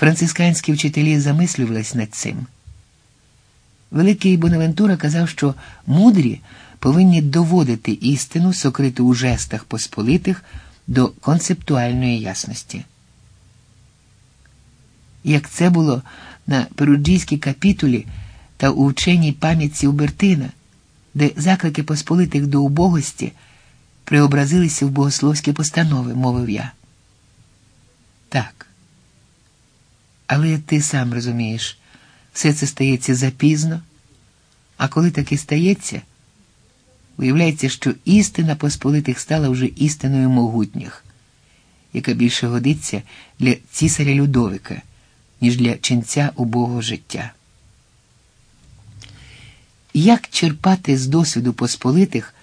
Францисканські вчителі замислювались над цим. Великий Бонавентура казав, що мудрі повинні доводити істину, сокриту у жестах посполитих до концептуальної ясності. Як це було на Перуджійській капітулі та у вченій пам'ятці Убертина, де заклики посполитих до убогості преобразилися в богословські постанови, мовив я. Так. Але ти сам розумієш, все це стається запізно, а коли таки стається, виявляється, що істина посполитих стала вже істиною могутніх, яка більше годиться для цісаря Людовика, ніж для ченця убогого життя. Як черпати з досвіду посполитих,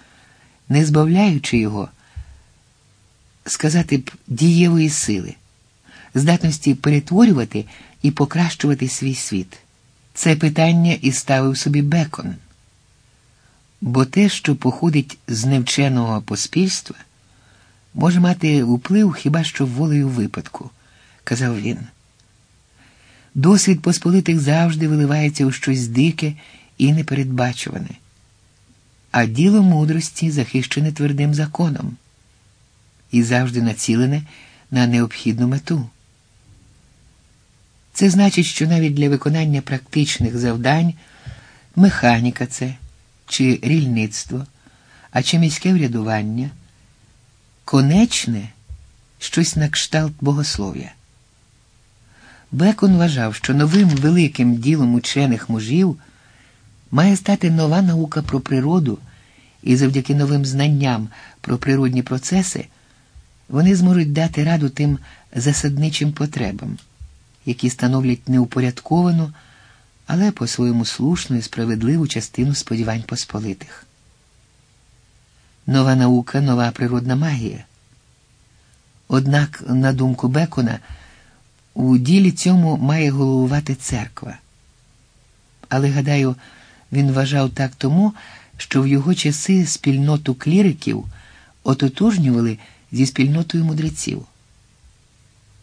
не збавляючи його, сказати б, дієвої сили, здатності перетворювати і покращувати свій світ? Це питання і ставив собі Бекон. Бо те, що походить з невченого поспільства, може мати вплив хіба що волею випадку, казав він. Досвід посполитих завжди виливається у щось дике і непередбачуване, а діло мудрості захищене твердим законом і завжди націлене на необхідну мету. Це значить, що навіть для виконання практичних завдань механіка це чи рільництво, а чи міське врядування конечне щось на кшталт богослов'я. Бекон вважав, що новим великим ділом учених мужів має стати нова наука про природу, і завдяки новим знанням про природні процеси вони зможуть дати раду тим засадничим потребам, які становлять неупорядковану, але по-своєму слушну і справедливу частину сподівань посполитих. Нова наука, нова природна магія. Однак, на думку Бекона, у ділі цьому має головувати церква. Але, гадаю, він вважав так тому, що в його часи спільноту кліриків ототожнювали зі спільнотою мудреців.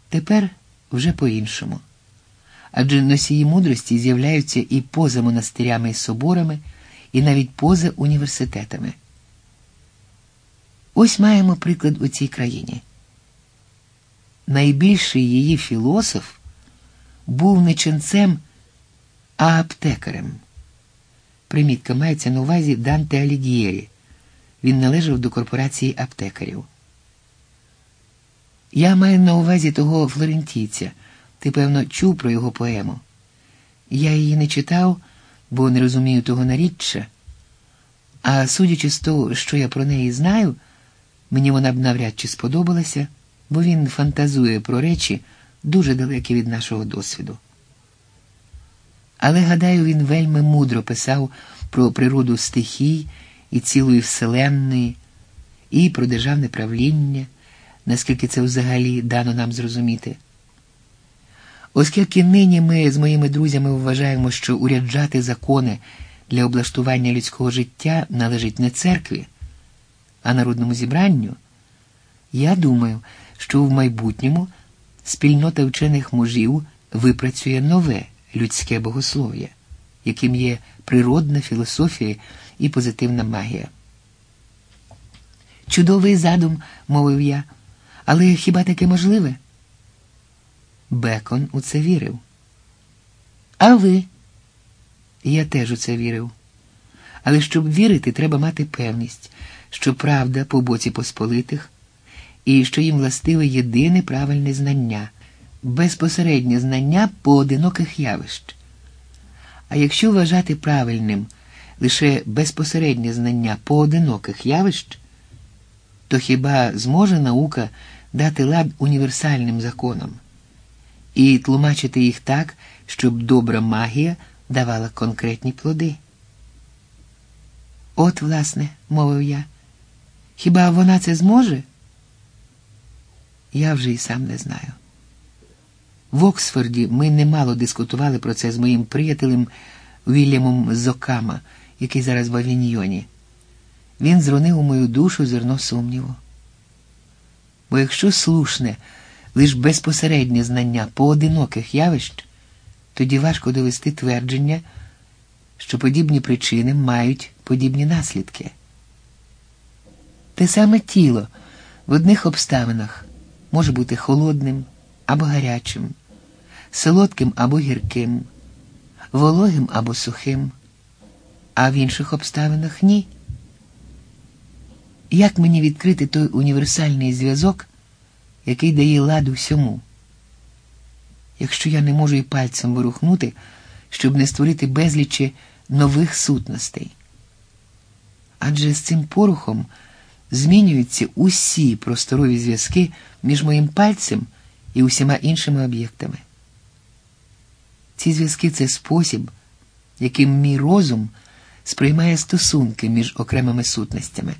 Тепер вже по-іншому. Адже носії мудрості з'являються і поза монастирями і соборами, і навіть поза університетами. Ось маємо приклад у цій країні. Найбільший її філософ був не ченцем, а аптекарем. Примітка мається на увазі Данте Алігієрі. Він належав до корпорації аптекарів. Я маю на увазі того флорентійця. Ти, певно, чув про його поему. Я її не читав, бо не розумію того наріччя. А судячи з того, що я про неї знаю, мені вона б навряд чи сподобалася, бо він фантазує про речі дуже далекі від нашого досвіду. Але, гадаю, він вельми мудро писав про природу стихій і цілої вселенної, і про державне правління, наскільки це взагалі дано нам зрозуміти. Оскільки нині ми з моїми друзями вважаємо, що уряджати закони для облаштування людського життя належить не церкві, а народному зібранню, я думаю, що в майбутньому спільнота вчених мужів випрацює нове людське богослов'я, яким є природна філософія і позитивна магія. Чудовий задум, мовив я, але хіба таке можливе? Бекон у це вірив. А ви? Я теж у це вірив. Але щоб вірити, треба мати певність, що правда по боці посполитих, і що їм властиве єдине правильне знання, безпосереднє знання поодиноких явищ. А якщо вважати правильним лише безпосереднє знання поодиноких явищ, то хіба зможе наука дати лад універсальним законам? і тлумачити їх так, щоб добра магія давала конкретні плоди. От, власне, мовив я, хіба вона це зможе? Я вже й сам не знаю. В Оксфорді ми немало дискутували про це з моїм приятелем Вільямом Зокама, який зараз в Авіньйоні. Він зронив у мою душу зерно сумніву. Бо якщо слушне, лиш безпосереднє знання поодиноких явищ, тоді важко довести твердження, що подібні причини мають подібні наслідки. Те саме тіло в одних обставинах може бути холодним або гарячим, солодким або гірким, вологим або сухим, а в інших обставинах ні. Як мені відкрити той універсальний зв'язок, який дає ладу всьому? Якщо я не можу і пальцем ворухнути, щоб не створити безлічі нових сутностей? Адже з цим порухом змінюються усі просторові зв'язки між моїм пальцем і усіма іншими об'єктами. Ці зв'язки це спосіб, яким мій розум сприймає стосунки між окремими сутностями.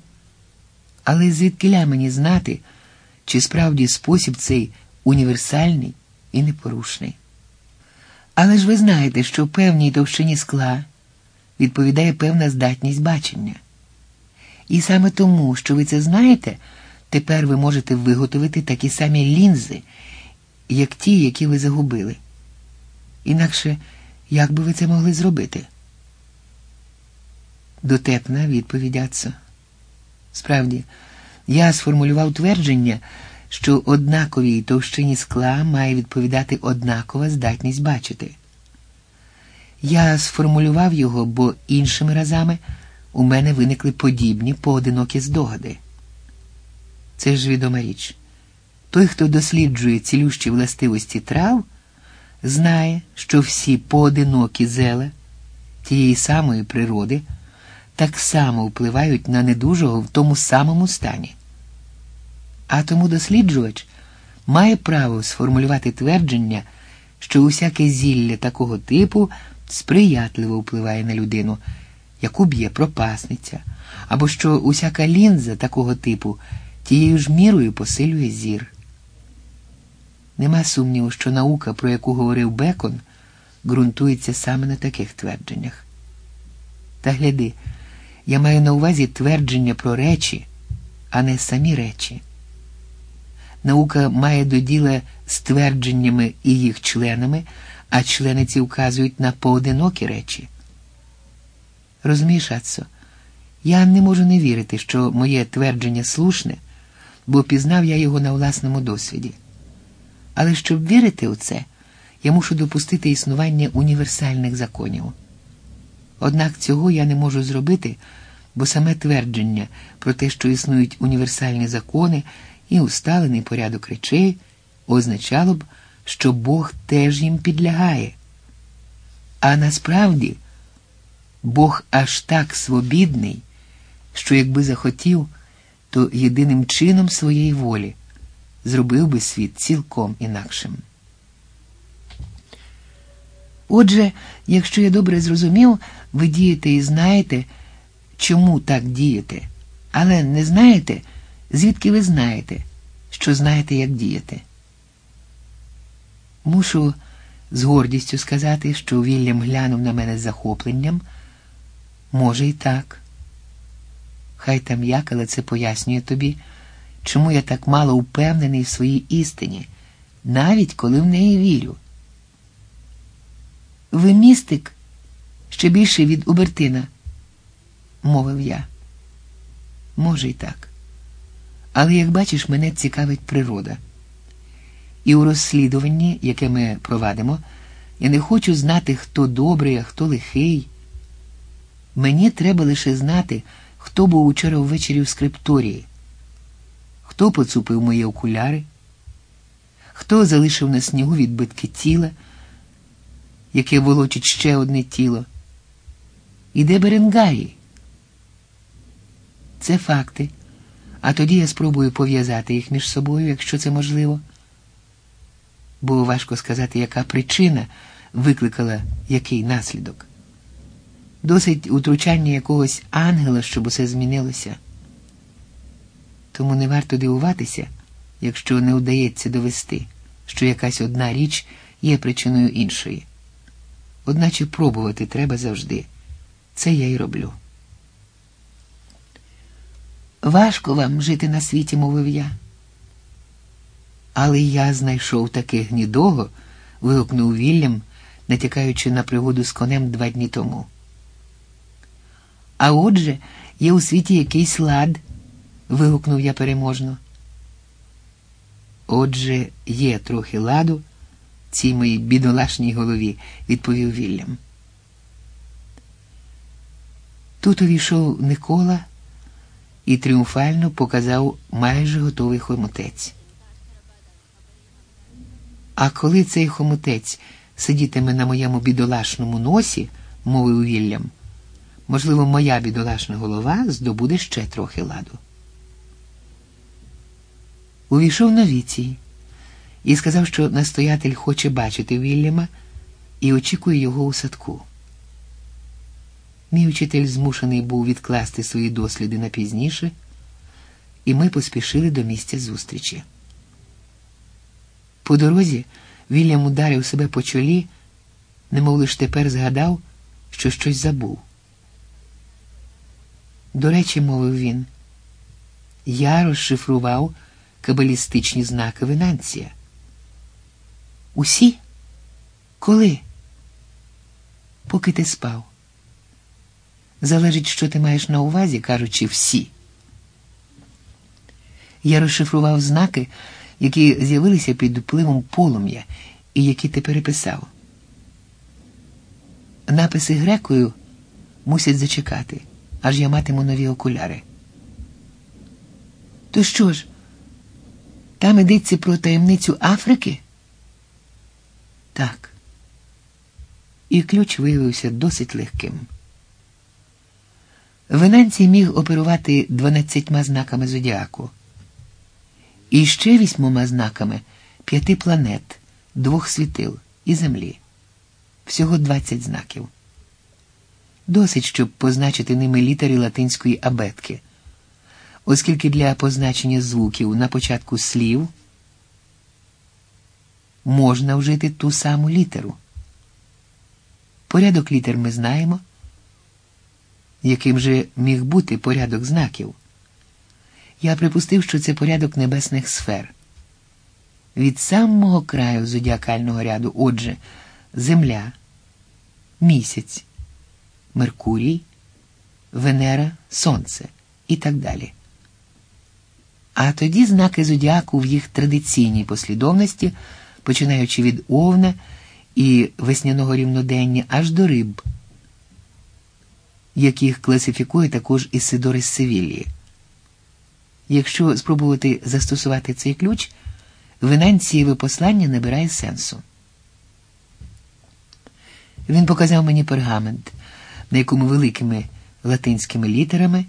Але звідкиля мені знати, чи справді спосіб цей універсальний і непорушний. Але ж ви знаєте, що певній товщині скла відповідає певна здатність бачення. І саме тому, що ви це знаєте, тепер ви можете виготовити такі самі лінзи, як ті, які ви загубили. Інакше, як би ви це могли зробити? Дотепна відповідь Ацо. Справді, я сформулював твердження, що однаковій товщині скла має відповідати однакова здатність бачити. Я сформулював його, бо іншими разами у мене виникли подібні поодинокі здогади. Це ж відома річ. Той, хто досліджує цілющі властивості трав, знає, що всі поодинокі зела тієї самої природи так само впливають на недужого в тому самому стані. А тому досліджувач має право сформулювати твердження, що усяке зілля такого типу сприятливо впливає на людину, яку б'є пропасниця, або що усяка лінза такого типу тією ж мірою посилює зір. Нема сумніву, що наука, про яку говорив Бекон, ґрунтується саме на таких твердженнях. Та гляди, я маю на увазі твердження про речі, а не самі речі. Наука має до діла з твердженнями і їх членами, а члени ці вказують на поодинокі речі. Розумієш, Ацо, я не можу не вірити, що моє твердження слушне, бо пізнав я його на власному досвіді. Але щоб вірити у це, я мушу допустити існування універсальних законів. Однак цього я не можу зробити, бо саме твердження про те, що існують універсальні закони і усталений порядок речей, означало б, що Бог теж їм підлягає. А насправді Бог аж так свобідний, що якби захотів, то єдиним чином своєї волі зробив би світ цілком інакшим. Отже, якщо я добре зрозумів, ви дієте і знаєте, чому так дієте, але не знаєте, звідки ви знаєте, що знаєте, як діяти. Мушу з гордістю сказати, що Вільям глянув на мене з захопленням. Може, і так. Хай там як, але це пояснює тобі, чому я так мало упевнений в своїй істині, навіть коли в неї вірю. Ви містик ще більше від Убертина, мовив я. Може, й так. Але, як бачиш, мене цікавить природа. І у розслідуванні, яке ми провадимо, я не хочу знати, хто добрий, а хто лихий. Мені треба лише знати, хто був учора ввечері в скрипторії, хто поцупив мої окуляри, хто залишив на снігу відбитки тіла, яке волочить ще одне тіло. І де Беренгарі? Це факти. А тоді я спробую пов'язати їх між собою, якщо це можливо. Бо важко сказати, яка причина викликала який наслідок. Досить утручання якогось ангела, щоб усе змінилося. Тому не варто дивуватися, якщо не вдається довести, що якась одна річ є причиною іншої. Одначе пробувати треба завжди. Це я й роблю. Важко вам жити на світі, мовив я. Але я знайшов таке гнідого, вигукнув Вільям, натякаючи на пригоду з конем два дні тому. А отже, є у світі якийсь лад, вигукнув я переможно. Отже, є трохи ладу цій моїй бідолашній голові, відповів Вільям. Тут увійшов Никола і тріумфально показав майже готовий хомутець. А коли цей хомутець сидітиме на моєму бідолашному носі, мовив Вільям, можливо, моя бідолашна голова здобуде ще трохи ладу. Увійшов Новіцій і сказав, що настоятель хоче бачити Вільяма і очікує його у садку. Мій учитель змушений був відкласти свої досліди на пізніше, і ми поспішили до місця зустрічі. По дорозі Вільям ударив себе по чолі, немов лиш тепер згадав, що щось забув. До речі, мовив він, я розшифрував кабалістичні знаки Венанція. Усі? Коли? Поки ти спав. Залежить, що ти маєш на увазі, кажучи всі. Я розшифрував знаки, які з'явилися під впливом полум'я і які ти переписав. Написи грекою мусять зачекати, аж я матиму нові окуляри. То що ж, там йдеться про таємницю Африки? Так. І ключ виявився досить легким. Венанцій міг оперувати дванадцятьма знаками зодіаку. І ще вісьмома знаками п'яти планет, двох світил і землі. Всього двадцять знаків. Досить, щоб позначити ними літери латинської абетки, оскільки для позначення звуків на початку слів можна вжити ту саму літеру. Порядок літер ми знаємо, яким же міг бути порядок знаків. Я припустив, що це порядок небесних сфер. Від самого краю зодіакального ряду, отже, Земля, місяць, Меркурій, Венера, Сонце і так далі. А тоді знаки зодіаку в їх традиційній послідовності починаючи від овна і весняного рівнодення аж до риб, яких класифікує також Ісидор із Севілії. Якщо спробувати застосувати цей ключ, Венанцієве послання набирає сенсу. Він показав мені пергамент, на якому великими латинськими літерами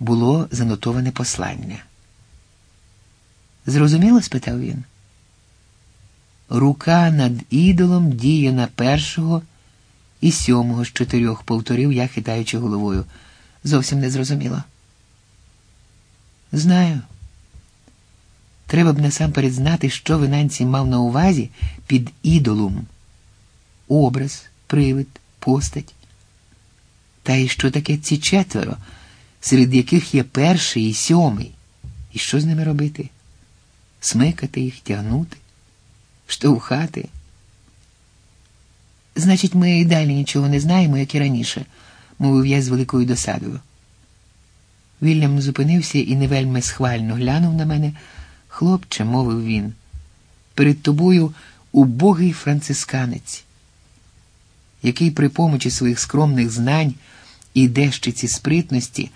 було занотоване послання. Зрозуміло? спитав він. Рука над ідолом діє на першого і сьомого з чотирьох, повторив я, хитаючи головою. Зовсім не зрозуміло. Знаю. Треба б насамперед знати, що Венанці мав на увазі під ідолом. Образ, привид, постать. Та й що таке ці четверо, серед яких є перший і сьомий? І що з ними робити? Смикати їх, тягнути? штовхати. Значить, ми і далі нічого не знаємо, як і раніше, мовив я з великою досадою. Вільям зупинився і невельми схвально глянув на мене. Хлопче, мовив він, перед тобою убогий францисканець, який при помочі своїх скромних знань і дещиці спритності,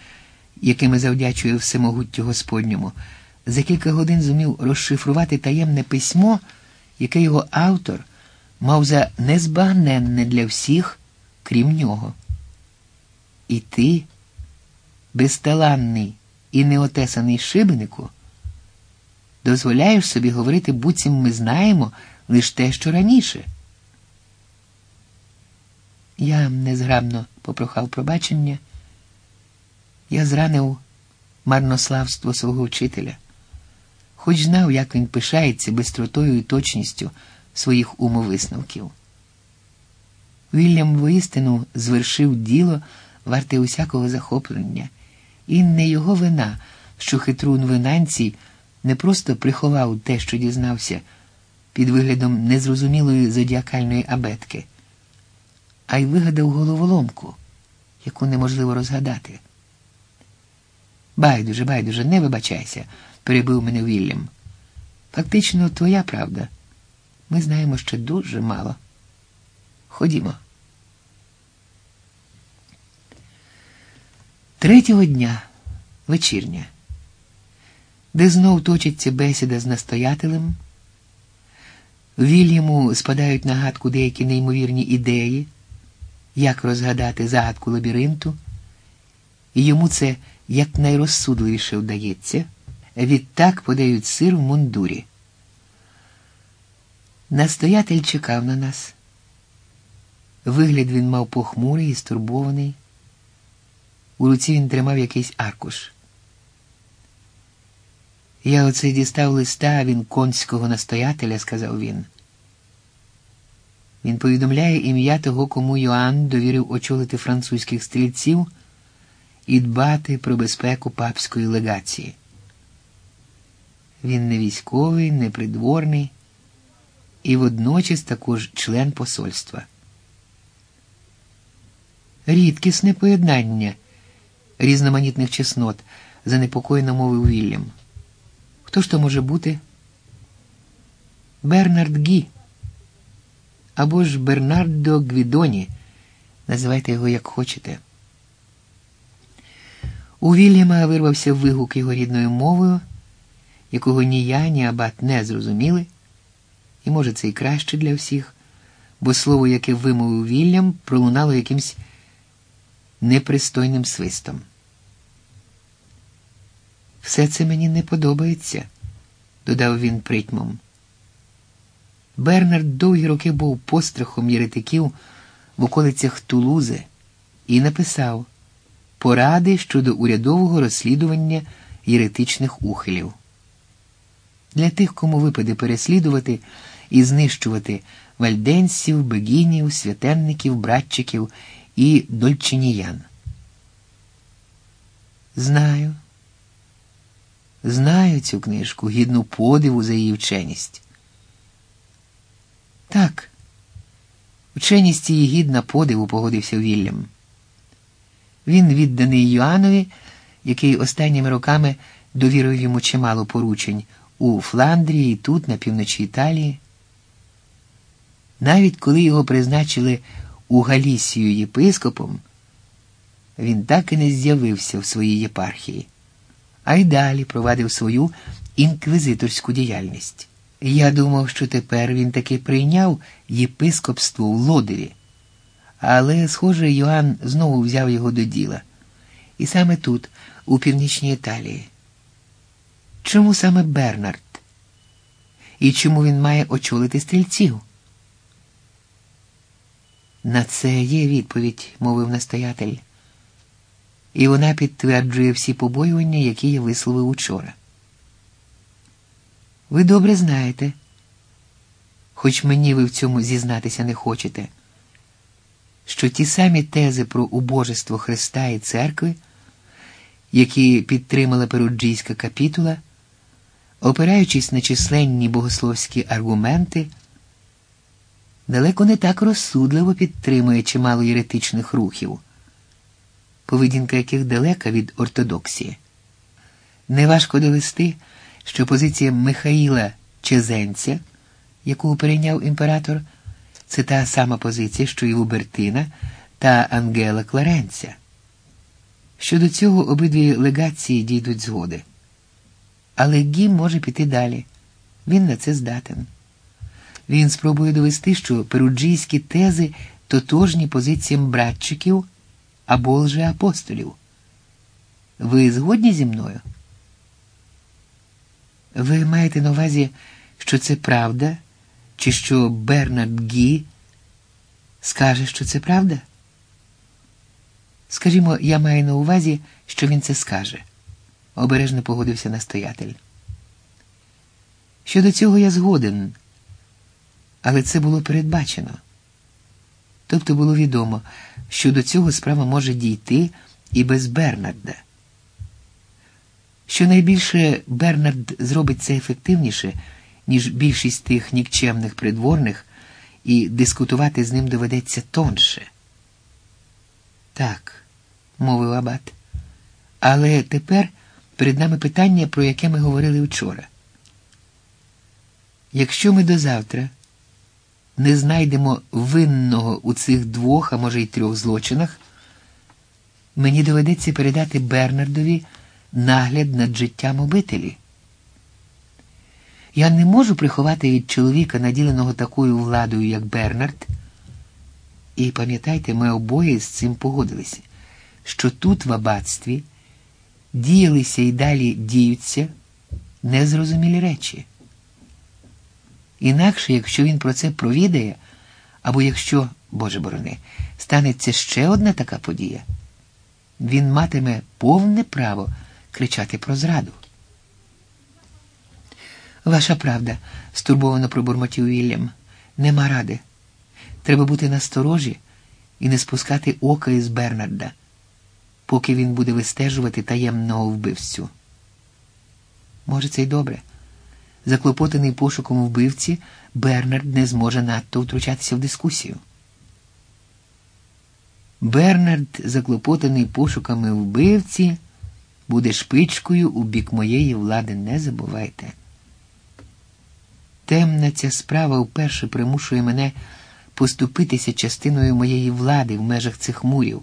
якими завдячує всемогуттю Господньому, за кілька годин зумів розшифрувати таємне письмо яке його автор мав за незбагненне для всіх, крім нього. І ти, безталанний і неотесаний шибенику, дозволяєш собі говорити, буцім ми знаємо лише те, що раніше. Я незграбно попрохав пробачення. Я зранив марнославство свого вчителя хоч знав, як він пишається бистротою і точністю своїх умовисновків. Вільям воістину звершив діло варте усякого захоплення, і не його вина, що хитрун винанцій не просто приховав те, що дізнався, під виглядом незрозумілої зодіакальної абетки, а й вигадав головоломку, яку неможливо розгадати. Байдуже, байдуже, не вибачайся, перебив мене Вільям. Фактично, твоя правда. Ми знаємо ще дуже мало. Ходімо. Третього дня вечірня, де знов точиться бесіда з настоятелем. Вільяму спадають на гадку деякі неймовірні ідеї, як розгадати загадку лабіринту, і йому це якнайрозсудливіше вдається, відтак подають сир в мундурі. Настоятель чекав на нас. Вигляд він мав похмурий і стурбований. У руці він тримав якийсь аркуш. Я оце дістав листа він конського настоятеля, сказав він. Він повідомляє ім'я того, кому Йоанн довірив очолити французьких стрільців і дбати про безпеку папської легації. Він не військовий, не придворний і водночас також член посольства. Рідкісне поєднання різноманітних чеснот, занепокоєно мовив Вільям. Хто ж то може бути? Бернард Гі або ж Бернардо Гвідоні. Називайте його як хочете. У Вільяма вирвався вигук його рідною мовою, якого ні я, ні Абат не зрозуміли, і, може, це і краще для всіх, бо слово, яке вимовив Вільям, пролунало якимсь непристойним свистом. Все це мені не подобається, додав він притьмом. Бернард довгі роки був пострахом єретиків в околицях Тулузи і написав поради щодо урядового розслідування єретичних ухилів. Для тих, кому випаде переслідувати і знищувати вальденців, бегінів, святенників, братчиків і дольчиніян. Знаю. Знаю цю книжку, гідну подиву за її вченість. Так, вченість її гідна подиву, погодився Вільям. Він відданий Йоанові, який останніми роками довірив йому чимало поручень у Фландрії тут, на півночі Італії. Навіть коли його призначили у Галісію єпископом, він так і не з'явився в своїй єпархії а й далі провадив свою інквізиторську діяльність. Я думав, що тепер він таки прийняв єпископство в Лодиві, але, схоже, Йоанн знову взяв його до діла. І саме тут, у північній Італії. Чому саме Бернард? І чому він має очолити стрільців? На це є відповідь, мовив настоятель і вона підтверджує всі побоювання, які я висловив учора. Ви добре знаєте, хоч мені ви в цьому зізнатися не хочете, що ті самі тези про убожество Христа і церкви, які підтримала Перуджійська капітула, опираючись на численні богословські аргументи, далеко не так розсудливо підтримує чимало єретичних рухів поведінка яких далека від ортодоксії. Неважко довести, що позиція Михаїла Чезенця, яку перейняв імператор, це та сама позиція, що й Лубертина та Ангела Кларенця. Щодо цього обидві легації дійдуть згоди. Але Гім може піти далі. Він на це здатен. Він спробує довести, що перуджійські тези тотожні позиціям братчиків або лжеапостолів. Ви згодні зі мною? Ви маєте на увазі, що це правда, чи що Бернард Гі скаже, що це правда? Скажімо, я маю на увазі, що він це скаже, обережно погодився настоятель. Щодо цього я згоден, але це було передбачено. Тобто було відомо, що до цього справа може дійти і без Бернарда. що найбільше Бернард зробить це ефективніше, ніж більшість тих нікчемних придворних, і дискутувати з ним доведеться тонше. Так, мовив Абат. Але тепер перед нами питання, про яке ми говорили вчора. Якщо ми до завтра не знайдемо винного у цих двох, а може й трьох злочинах, мені доведеться передати Бернардові нагляд над життям обителі. Я не можу приховати від чоловіка, наділеного такою владою, як Бернард. І пам'ятайте, ми обоє з цим погодилися, що тут, в аббатстві, діялися і далі діються незрозумілі речі. Інакше, якщо він про це провідає, або якщо, Боже борони, станеться ще одна така подія, він матиме повне право кричати про зраду. Ваша правда, стурбовано пробурмотів Вільям. Нема ради. Треба бути насторожі і не спускати ока із Бернарда, поки він буде вистежувати таємного вбивцю. Може, це й добре. Заклопотаний пошуком вбивці, Бернард не зможе надто втручатися в дискусію. Бернард, заклопотаний пошуками вбивці, буде шпичкою у бік моєї влади, не забувайте. Темна ця справа вперше примушує мене поступитися частиною моєї влади в межах цих мурів.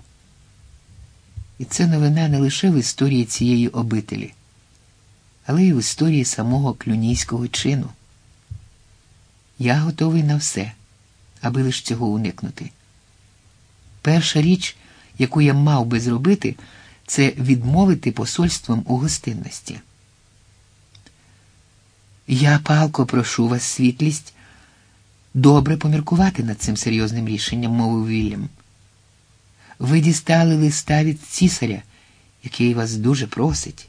І це новина не лише в історії цієї обителі, але й в історії самого клюнійського чину. Я готовий на все, аби лише цього уникнути. Перша річ, яку я мав би зробити, це відмовити посольством у гостинності. Я палко прошу вас, світлість, добре поміркувати над цим серйозним рішенням, мовив Вільям. Ви дістали листа від цісаря, який вас дуже просить.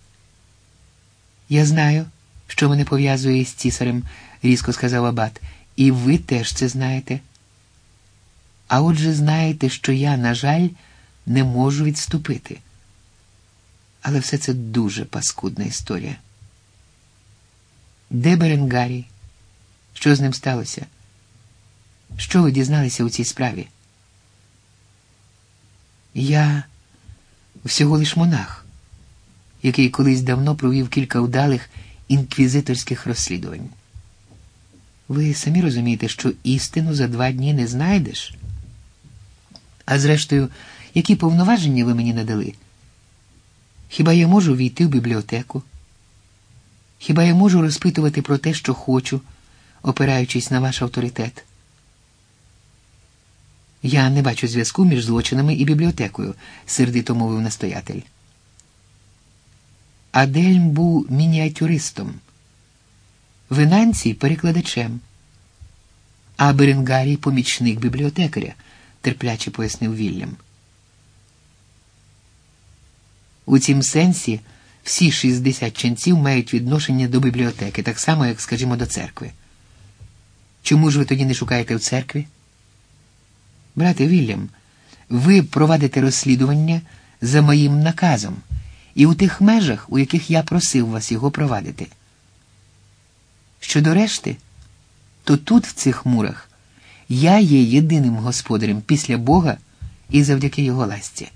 Я знаю, що мене пов'язує з цісарем, різко сказав Абат, і ви теж це знаєте. А отже, знаєте, що я, на жаль, не можу відступити. Але все це дуже паскудна історія. Де Беренгарій? Що з ним сталося? Що ви дізналися у цій справі? Я всього лиш монах, який колись давно провів кілька вдалих інквізиторських розслідувань. Ви самі розумієте, що істину за два дні не знайдеш? А зрештою, які повноваження ви мені надали? Хіба я можу війти в бібліотеку? Хіба я можу розпитувати про те, що хочу, опираючись на ваш авторитет? Я не бачу зв'язку між злочинами і бібліотекою, сердито мовив настоятель. Адельм був мініатюристом, Винанцій перекладачем, а Беренгарій помічник бібліотекаря, терпляче пояснив Вільям. У цім сенсі всі 60 ченців мають відношення до бібліотеки, так само, як, скажімо, до церкви. Чому ж ви тоді не шукаєте в церкві? Брате Вільям, ви провадите розслідування за моїм наказом і у тих межах, у яких я просив вас його провадити. Щодо решти, то тут, в цих мурах, я є єдиним господарем після Бога і завдяки його ласті.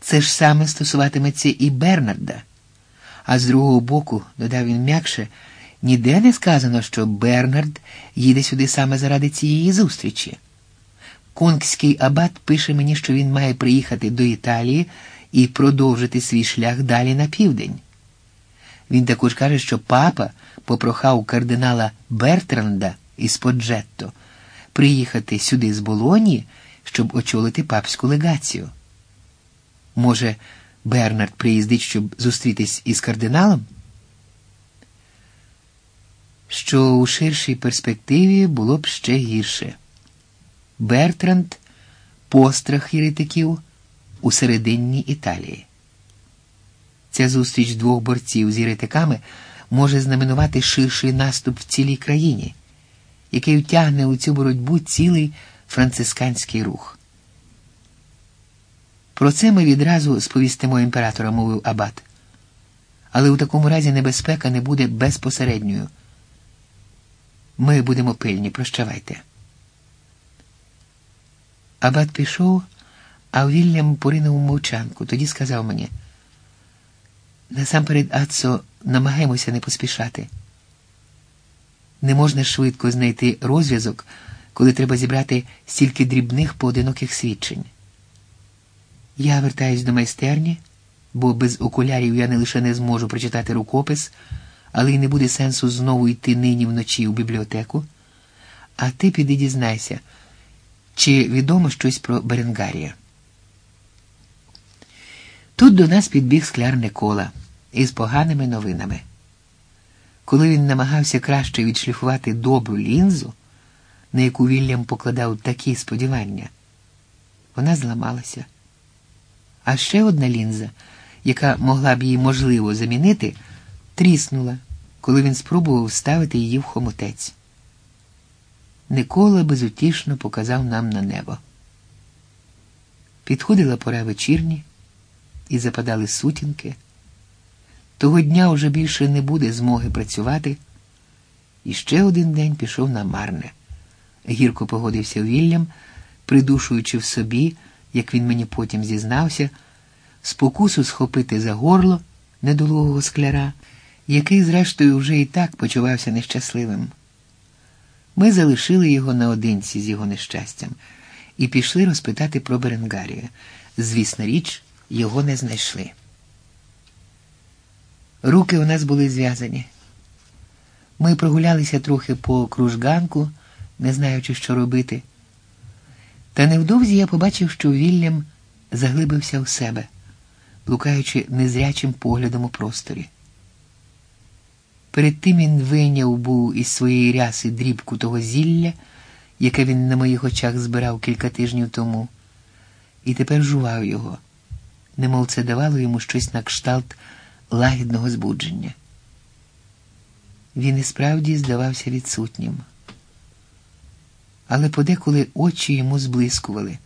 Це ж саме стосуватиметься і Бернарда. А з другого боку, додав він м'якше, ніде не сказано, що Бернард їде сюди саме заради цієї зустрічі. Кунгський абат пише мені, що він має приїхати до Італії і продовжити свій шлях далі на південь. Він також каже, що папа попрохав кардинала Бертранда із Поджетто приїхати сюди з Болоні, щоб очолити папську легацію. Може, Бернард приїздить, щоб зустрітись із кардиналом? Що у ширшій перспективі було б ще гірше. Бертранд пострах єретиків у серединній Італії. Ця зустріч двох борців з єретиками може знаменувати ширший наступ в цілій країні, який втягне у цю боротьбу цілий францисканський рух. Про це ми відразу сповістимо імператора, мовив Абат. але у такому разі небезпека не буде безпосередньою. Ми будемо пильні, прощавайте. Абат пішов, а Вільям поринув мовчанку. Тоді сказав мені. Насамперед, Ацо, намагаємося не поспішати. Не можна швидко знайти розв'язок, коли треба зібрати стільки дрібних поодиноких свідчень. Я вертаюсь до майстерні, бо без окулярів я не лише не зможу прочитати рукопис, але й не буде сенсу знову йти нині вночі у бібліотеку. А ти піди дізнайся, чи відомо щось про Беренгарія. Тут до нас підбіг скляр Никола із поганими новинами. Коли він намагався краще відшліфувати добру лінзу, на яку Вільям покладав такі сподівання, вона зламалася. А ще одна лінза, яка могла б її можливо замінити, тріснула, коли він спробував вставити її в хомутець. Никола безутішно показав нам на небо. Підходила пора вечірні і западали сутінки. Того дня уже більше не буде змоги працювати. І ще один день пішов на марне. Гірко погодився Вільям, придушуючи в собі, як він мені потім зізнався, спокусу схопити за горло недолугого скляра, який, зрештою, вже і так почувався нещасливим. Ми залишили його наодинці з його нещастям і пішли розпитати про Беренгарія. Звісна річ, його не знайшли. Руки у нас були зв'язані. Ми прогулялися трохи по кружганку, не знаючи, що робити. Та невдовзі я побачив, що Вільям заглибився в себе, блукаючи незрячим поглядом у просторі. Перед тим він вийняв був із своєї ряси дрібку того зілля, яке він на моїх очах збирав кілька тижнів тому, і тепер жував його, немов це давало йому щось на кшталт лагідного збудження. Він і справді здавався відсутнім. Але подеколи очі йому зблискували,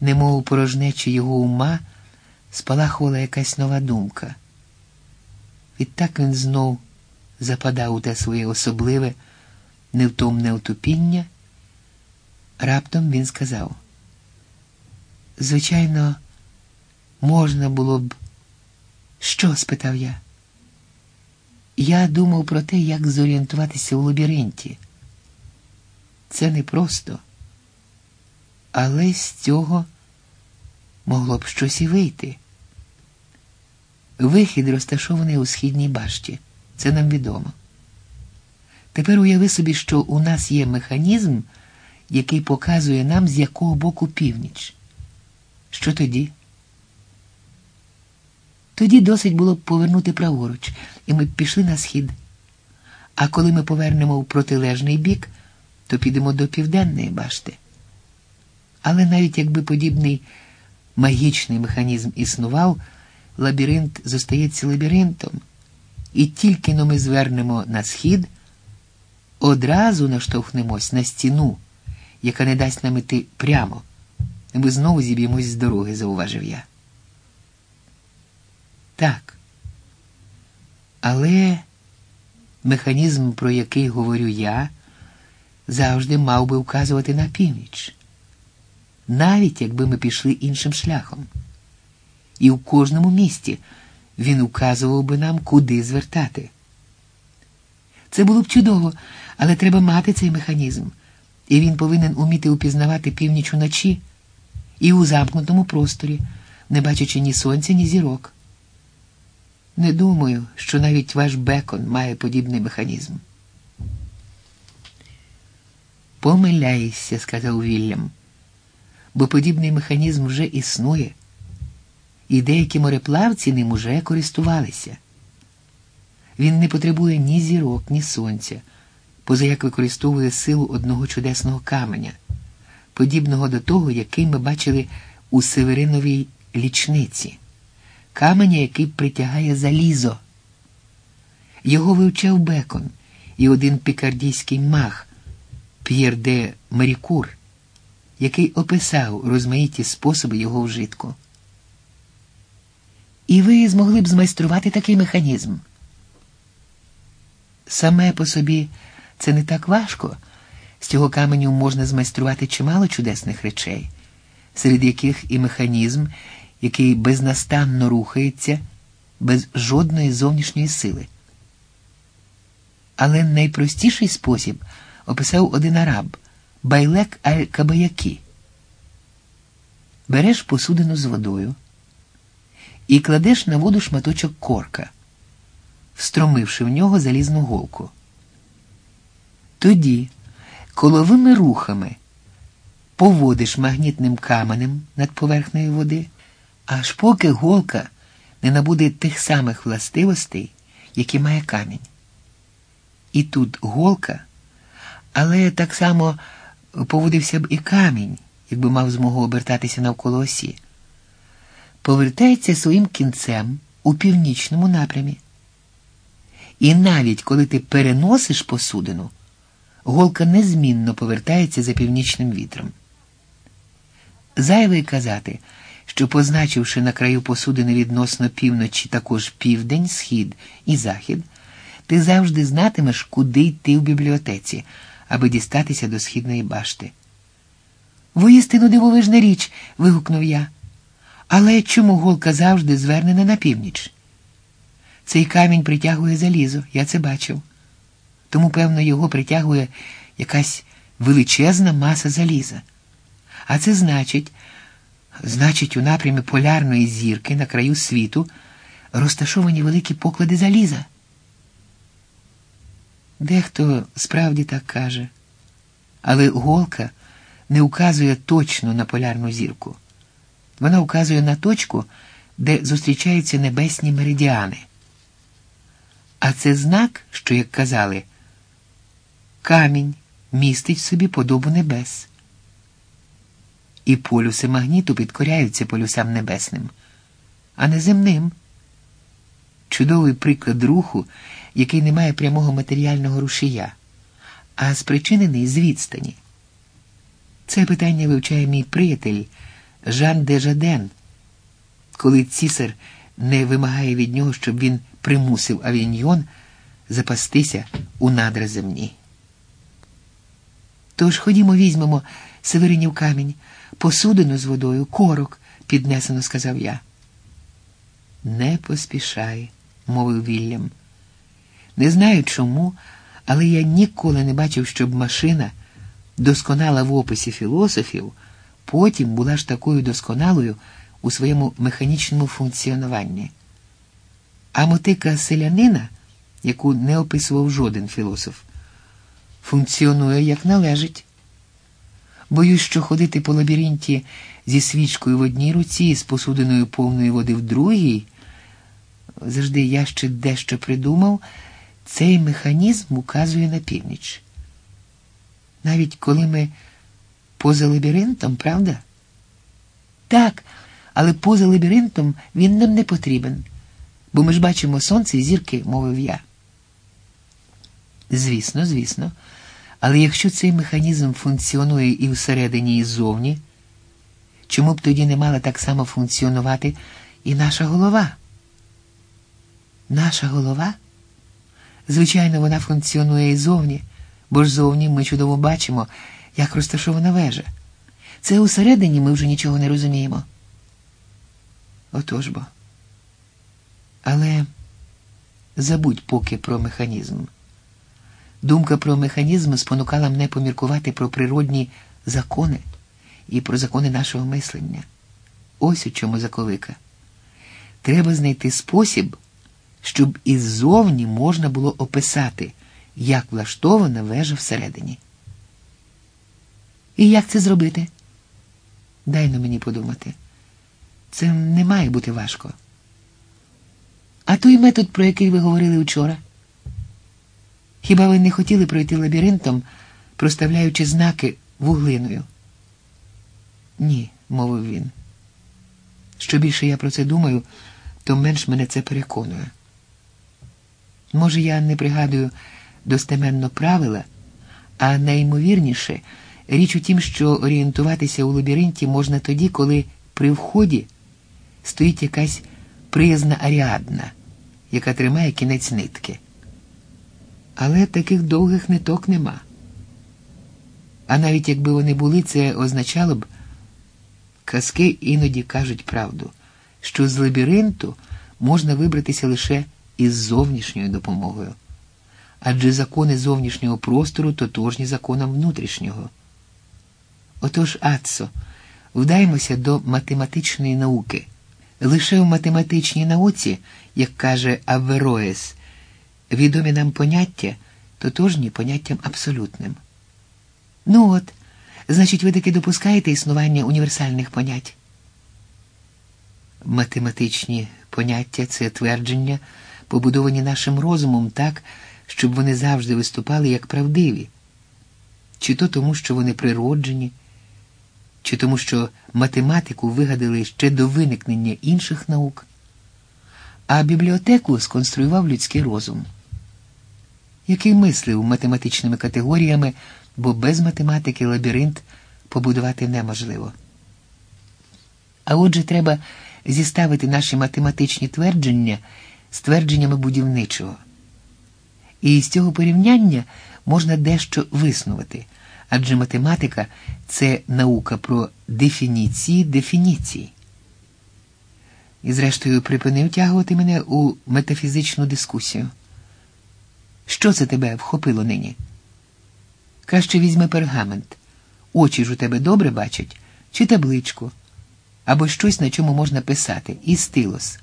немов порожнечі його ума спалахувала якась нова думка. Відтак він знов западав у те своє особливе, невтомне отупіння. Раптом він сказав: Звичайно, можна було б. Що? спитав я. Я думав про те, як зорієнтуватися у лабіринті. Це непросто, але з цього могло б щось і вийти. Вихід розташований у східній башті, це нам відомо. Тепер уяви собі, що у нас є механізм, який показує нам, з якого боку північ. Що тоді? Тоді досить було б повернути праворуч, і ми б пішли на схід. А коли ми повернемо в протилежний бік, то підемо до південної башти. Але навіть якби подібний магічний механізм існував, лабіринт зостається лабіринтом, і тільки но ми звернемо на схід, одразу наштовхнемось на стіну, яка не дасть нам іти прямо, ми знову зіб'ємось з дороги, зауважив я. Так. Але механізм, про який говорю я, завжди мав би вказувати на північ, навіть якби ми пішли іншим шляхом. І в кожному місті він указував би нам, куди звертати. Це було б чудово, але треба мати цей механізм, і він повинен уміти упізнавати північ уночі і у замкнутому просторі, не бачачи ні сонця, ні зірок. Не думаю, що навіть ваш бекон має подібний механізм. Помиляйся, сказав Вільям, бо подібний механізм вже існує, і деякі мореплавці ним уже користувалися. Він не потребує ні зірок, ні сонця, поза як використовує силу одного чудесного каменя, подібного до того, який ми бачили у Севериновій лічниці каменя, який притягає залізо. Його вивчав Бекон і один пікардійський мах П'єр де Марікур, який описав розмаїті способи його вжитку. І ви змогли б змайструвати такий механізм. Саме по собі це не так важко. З цього каменю можна змайструвати чимало чудесних речей, серед яких і механізм, який безнастанно рухається, без жодної зовнішньої сили. Але найпростіший спосіб описав один араб байлек аль-кабаякі. Береш посудину з водою і кладеш на воду шматочок корка, встромивши в нього залізну голку. Тоді коловими рухами поводиш магнітним каменем над поверхнею води, аж поки голка не набуде тих самих властивостей, які має камінь. І тут голка, але так само поводився б і камінь, якби мав змогу обертатися навколо осі, повертається своїм кінцем у північному напрямі. І навіть коли ти переносиш посудину, голка незмінно повертається за північним вітром. Зайве казати, що, позначивши на краю посудини відносно півночі також південь, схід і захід, ти завжди знатимеш, куди йти в бібліотеці, аби дістатися до східної башти. Воістину дивовижна річ. вигукнув я. Але чому голка завжди звернена на північ? Цей камінь притягує залізо, я це бачив. Тому, певно, його притягує якась величезна маса заліза. А це значить, значить, у напрямі полярної зірки на краю світу розташовані великі поклади заліза. Дехто справді так каже, але голка не указує точно на полярну зірку. Вона указує на точку, де зустрічаються небесні меридіани. А це знак, що, як казали, камінь містить в собі подобу небес. І полюси магніту підкоряються полюсам небесним, а не земним. Чудовий приклад руху, який не має прямого матеріального рушія, а спричинений з відстані. Це питання вивчає мій приятель Жан де Жаден, коли цісар не вимагає від нього, щоб він примусив авіньйон запастися у надра земні. Тож ходімо, візьмемо Северинів камінь, посудину з водою, корок, піднесено сказав я. Не поспішай, мовив Вільям. Не знаю чому, але я ніколи не бачив, щоб машина досконала в описі філософів, потім була ж такою досконалою у своєму механічному функціонуванні. А мотика селянина, яку не описував жоден філософ, функціонує як належить. Боюсь, що ходити по лабіринті зі свічкою в одній руці з посудиною повної води в другій. Завжди я ще дещо придумав, цей механізм указує на північ. Навіть коли ми поза лабіринтом, правда? Так, але поза лабіринтом він нам не потрібен, бо ми ж бачимо сонце і зірки, мовив я. Звісно, звісно. Але якщо цей механізм функціонує і всередині, і ззовні, чому б тоді не мала так само функціонувати і наша голова? Наша голова? Звичайно, вона функціонує і зовні, бо ж зовні ми чудово бачимо, як розташована вежа. Це усередині ми вже нічого не розуміємо. Отож бо. Але забудь поки про механізм. Думка про механізм спонукала мене поміркувати про природні закони і про закони нашого мислення. Ось у чому заковика. Треба знайти спосіб, щоб іззовні можна було описати, як влаштована вежа всередині. І як це зробити? Дай на мені подумати. Це не має бути важко. А той метод, про який ви говорили вчора? Хіба ви не хотіли пройти лабіринтом, проставляючи знаки вуглиною? Ні, мовив він. Що більше я про це думаю, то менш мене це переконує. Може, я не пригадую достеменно правила, а найімовірніше річ у тім, що орієнтуватися у лабіринті можна тоді, коли при вході стоїть якась приязна аріадна, яка тримає кінець нитки. Але таких довгих ниток нема. А навіть якби вони були, це означало б, казки іноді кажуть правду, що з лабіринту можна вибратися лише із зовнішньою допомогою. Адже закони зовнішнього простору тотожні законам внутрішнього. Отож, Ацо, вдаймося до математичної науки. Лише в математичній науці, як каже Авероес, відомі нам поняття тотожні поняттям абсолютним. Ну от, значить, ви таки допускаєте існування універсальних понять? Математичні поняття це твердження, побудовані нашим розумом так, щоб вони завжди виступали як правдиві, чи то тому, що вони природжені, чи тому, що математику вигадали ще до виникнення інших наук, а бібліотеку сконструював людський розум, який мислив математичними категоріями, бо без математики лабіринт побудувати неможливо. А отже, треба зіставити наші математичні твердження з твердженнями будівничого. І з цього порівняння можна дещо виснувати, адже математика це наука про дефініції дефініцій. І, зрештою, припини втягувати мене у метафізичну дискусію. Що це тебе вхопило нині? Краще візьми пергамент. Очі ж у тебе добре бачать, чи табличку, або щось, на чому можна писати, і стилос.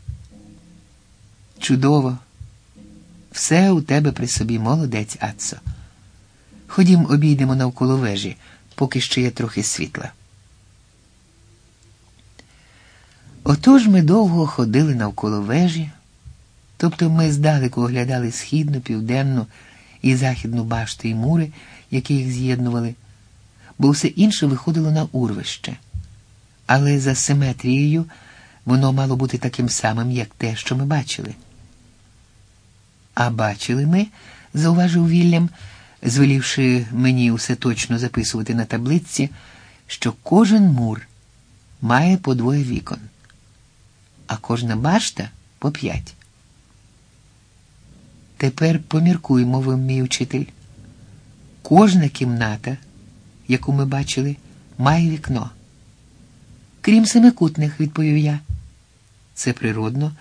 Чудово. Все у тебе при собі молодець, Ацо. Ходім, обійдемо навколо вежі, поки ще є трохи світла. Отож ми довго ходили навколо вежі, тобто ми здалеку оглядали східну, південну і західну башти і мури, які їх з'єднували, бо все інше виходило на урвище. Але за симетрією воно мало бути таким самим, як те, що ми бачили. А бачили ми, зауважив Вільям, звелівши мені усе точно записувати на таблиці, що кожен мур має по двоє вікон, а кожна башта по п'ять. Тепер поміркуй, мовив мій учитель. Кожна кімната, яку ми бачили, має вікно. Крім семикутних, відповів я. Це природно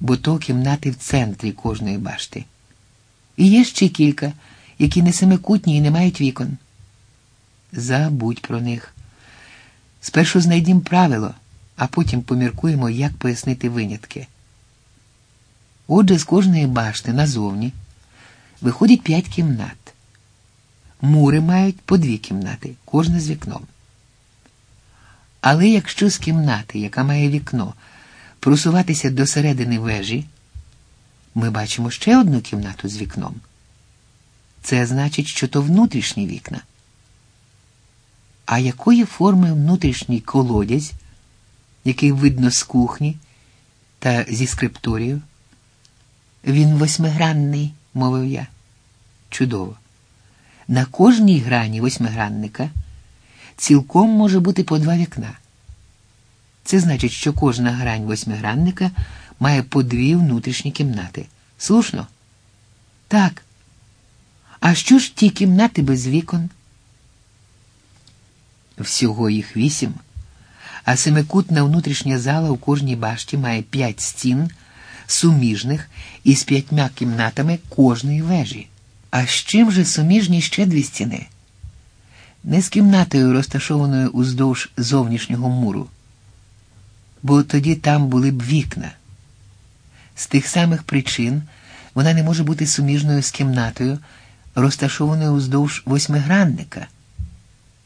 бо то кімнати в центрі кожної башти. І є ще кілька, які не семикутні і не мають вікон. Забудь про них. Спершу знайдім правило, а потім поміркуємо, як пояснити винятки. Отже, з кожної башти назовні виходить п'ять кімнат. Мури мають по дві кімнати, кожна з вікном. Але якщо з кімнати, яка має вікно, просуватися до середини вежі, ми бачимо ще одну кімнату з вікном. Це значить, що то внутрішні вікна. А якої форми внутрішній колодязь, який видно з кухні та зі скрипторію? Він восьмигранний, мовив я. Чудово. На кожній грані восьмигранника цілком може бути по два вікна. Це значить, що кожна грань восьмигранника має по дві внутрішні кімнати. Слушно? Так. А що ж ті кімнати без вікон? Всього їх вісім, а семикутна внутрішня зала у кожній башті має п'ять стін, суміжних із п'ятьма кімнатами кожної вежі. А з чим же суміжні ще дві стіни? Не з кімнатою, розташованою уздовж зовнішнього муру бо тоді там були б вікна. З тих самих причин вона не може бути суміжною з кімнатою, розташованою уздовж восьмигранника,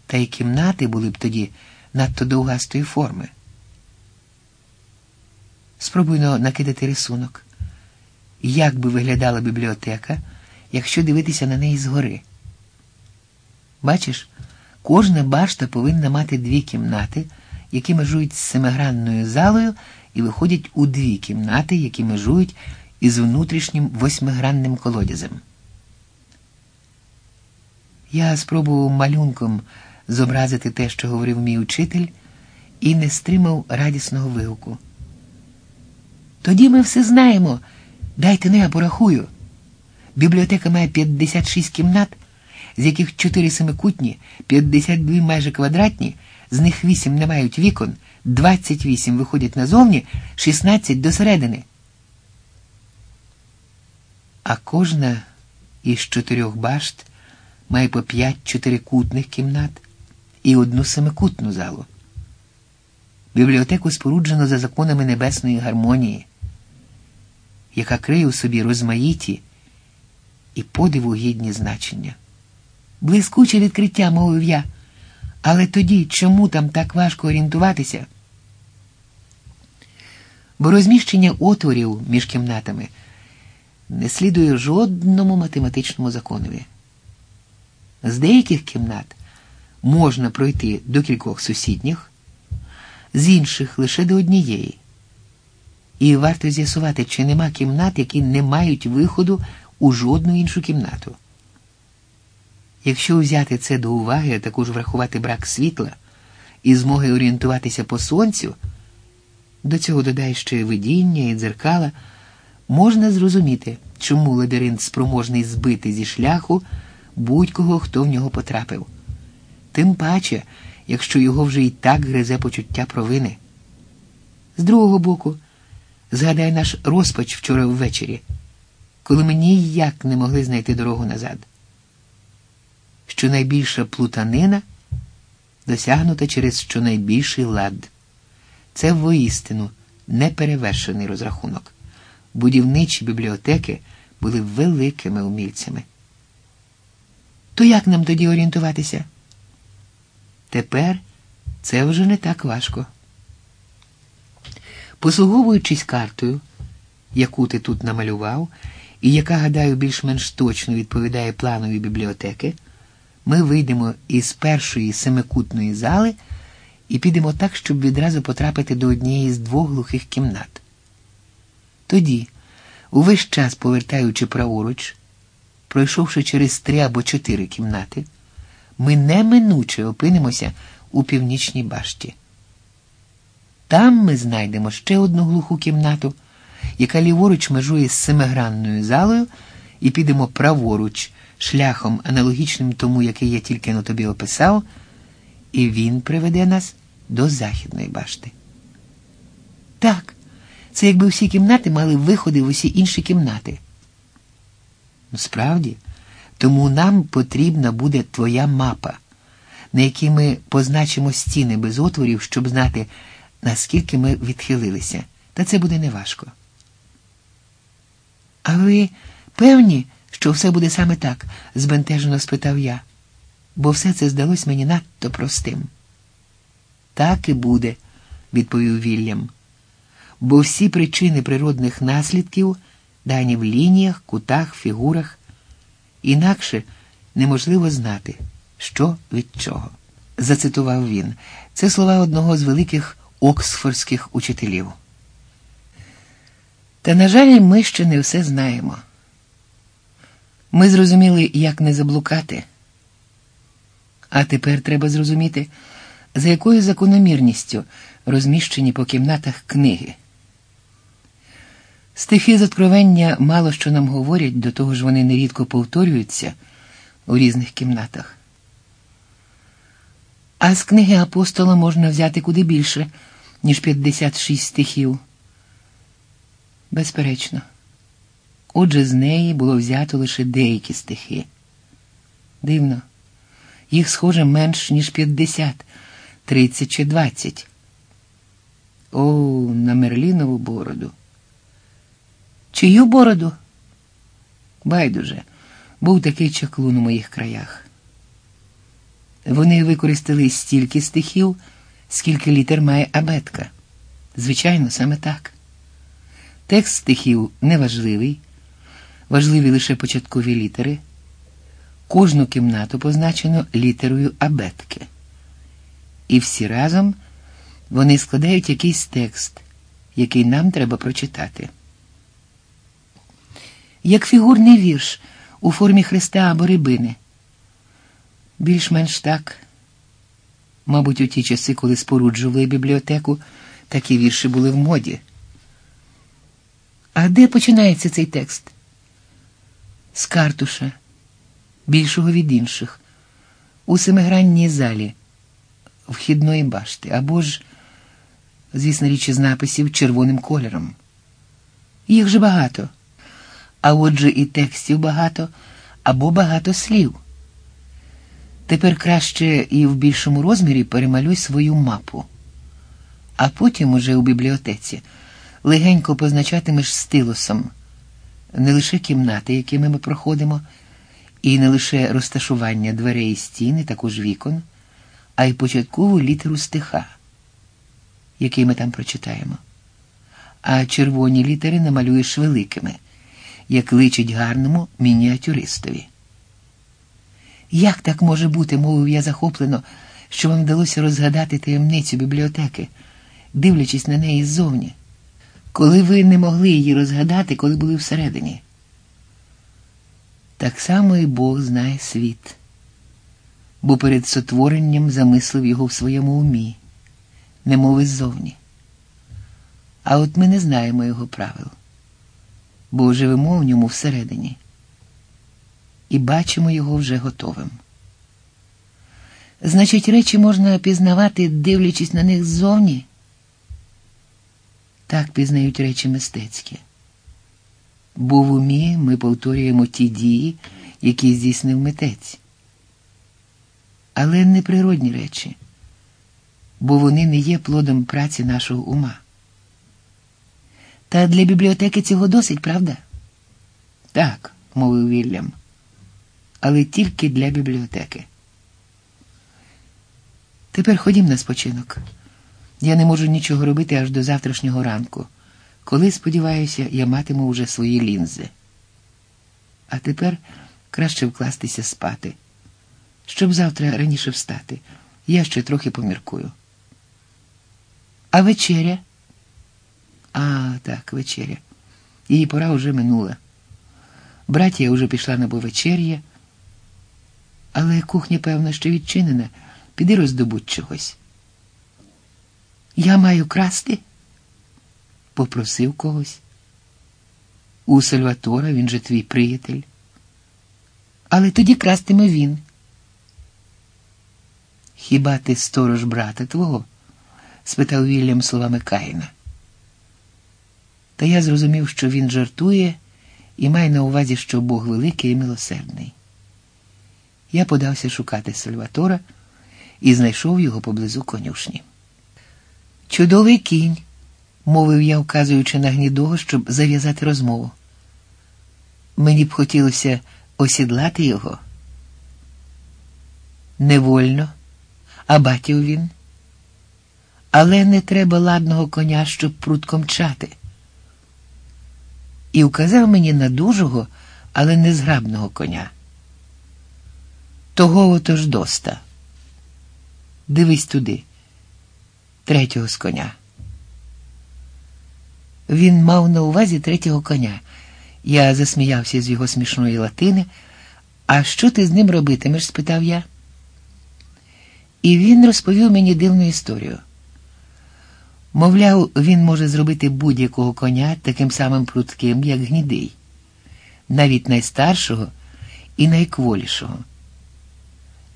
та й кімнати були б тоді надто довгастої форми. Спробуйно накидати рисунок. Як би виглядала бібліотека, якщо дивитися на неї згори? Бачиш, кожна башта повинна мати дві кімнати які межують з семигранною залою і виходять у дві кімнати, які межують із внутрішнім восьмигранним колодязем. Я спробував малюнком зобразити те, що говорив мій учитель, і не стримав радісного вигуку. Тоді ми все знаємо. Дайте не я порахую. Бібліотека має 56 кімнат, з яких 4 семикутні, 52 майже квадратні, з них 8 не мають вікон, 28 виходять назовні, 16 досередини. А кожна із чотирьох башт має по 5 чотирикутних кімнат і одну семикутну залу. Бібліотеку споруджено за законами небесної гармонії, яка криє у собі розмаїті і подиву гідні значення. Блискуче відкриття, мовив я. Але тоді чому там так важко орієнтуватися? Бо розміщення отворів між кімнатами не слідує жодному математичному законові. З деяких кімнат можна пройти до кількох сусідніх, з інших лише до однієї. І варто з'ясувати, чи нема кімнат, які не мають виходу у жодну іншу кімнату. Якщо взяти це до уваги, а також врахувати брак світла і змоги орієнтуватися по сонцю, до цього додай ще видіння і дзеркала, можна зрозуміти, чому лабіринт спроможний збити зі шляху будь-кого, хто в нього потрапив. Тим паче, якщо його вже і так гризе почуття провини. З другого боку, згадай наш розпач вчора ввечері, коли ми ніяк не могли знайти дорогу назад. Щонайбільша плутанина досягнута через щонайбільший лад. Це воістину неперевершений розрахунок. Будівничі бібліотеки були великими умільцями. То як нам тоді орієнтуватися? Тепер це вже не так важко. Послуговуючись картою, яку ти тут намалював, і яка, гадаю, більш-менш точно відповідає планові бібліотеки, ми вийдемо із першої семикутної зали і підемо так, щоб відразу потрапити до однієї з двох глухих кімнат. Тоді, увесь час повертаючи праворуч, пройшовши через три або чотири кімнати, ми неминуче опинимося у північній башті. Там ми знайдемо ще одну глуху кімнату, яка ліворуч межує з семигранною залою, і підемо праворуч, шляхом, аналогічним тому, який я тільки на тобі описав, і він приведе нас до західної башти. Так, це якби всі кімнати мали виходи в усі інші кімнати. Справді, тому нам потрібна буде твоя мапа, на якій ми позначимо стіни без отворів, щоб знати, наскільки ми відхилилися. Та це буде неважко. А ви певні, що все буде саме так? збентежено спитав я, бо все це здалось мені надто простим. Так і буде, відповів Вільям. Бо всі причини природних наслідків дані в лініях, кутах, фігурах, інакше неможливо знати, що від чого. Зацитував він. Це слова одного з великих оксфордських учителів. Та, на жаль, ми ще не все знаємо. Ми зрозуміли, як не заблукати. А тепер треба зрозуміти, за якою закономірністю розміщені по кімнатах книги. Стихи з откровення мало що нам говорять, до того ж вони нерідко повторюються у різних кімнатах. А з книги апостола можна взяти куди більше, ніж 56 стихів. Безперечно. Отже, з неї було взято лише деякі стихи. Дивно, їх схоже менш, ніж 50, 30 чи 20. О, на Мерлінову бороду. Чию бороду? Байдуже, був такий чаклун у моїх краях. Вони використали стільки стихів, скільки літер має абетка. Звичайно, саме так. Текст стихів неважливий, важливі лише початкові літери. Кожну кімнату позначено літерою абетки. І всі разом вони складають якийсь текст, який нам треба прочитати. Як фігурний вірш у формі хреста або рибини. Більш-менш так. Мабуть, у ті часи, коли споруджували бібліотеку, такі вірші були в моді. А де починається цей текст? З картуша, більшого від інших, у семигранній залі вхідної башти, або ж, звісно річ, з написів червоним кольором. Їх же багато, а отже і текстів багато, або багато слів. Тепер краще і в більшому розмірі перемалюй свою мапу, а потім уже у бібліотеці легенько позначатимеш стилусом не лише кімнати, якими ми проходимо, і не лише розташування дверей і стін, також вікон, а й початкову літеру стиха, який ми там прочитаємо. А червоні літери намалюєш великими, як личить гарному мініатюристові. Як так може бути, мовив я захоплено, що вам вдалося розгадати таємницю бібліотеки, дивлячись на неї ззовні, коли ви не могли її розгадати, коли були всередині? Так само і Бог знає світ, бо перед сотворенням замислив його в своєму умі, немов іззовні. А от ми не знаємо його правил, бо живемо в ньому всередині і бачимо його вже готовим. Значить, речі можна пізнавати, дивлячись на них ззовні. Так пізнають речі мистецькі. Бо в умі ми повторюємо ті дії, які здійснив митець. Але не природні речі, бо вони не є плодом праці нашого ума. Та для бібліотеки цього досить, правда? Так, мовив Вільям але тільки для бібліотеки. Тепер ходім на спочинок. Я не можу нічого робити аж до завтрашнього ранку, коли, сподіваюся, я матиму уже свої лінзи. А тепер краще вкластися спати, щоб завтра раніше встати. Я ще трохи поміркую. А вечеря? А, так, вечеря. Її пора вже минула. Братія вже пішла на повечер'я. Але кухня, певно, ще відчинена. Піди роздобудь чогось. Я маю красти? Попросив когось. У Сальватора він же твій приятель. Але тоді крастиме він. Хіба ти сторож брата твого? спитав Вільям словами Каїна. Та я зрозумів, що він жартує і має на увазі, що Бог великий і милосердний я подався шукати Сальватора і знайшов його поблизу конюшні. Чудовий кінь, мовив я, вказуючи на гнідого, щоб зав'язати розмову. Мені б хотілося осідлати його. Невольно, а батів він. Але не треба ладного коня, щоб прутко мчати. І вказав мені на дужого, але незграбного коня. Того отож доста. Дивись туди, третього з коня. Він мав на увазі третього коня. Я засміявся з його смішної латини. А що ти з ним робитимеш? спитав я. І він розповів мені дивну історію. Мовляв, він може зробити будь-якого коня таким самим прутким, як гнідий, навіть найстаршого і найкволішого.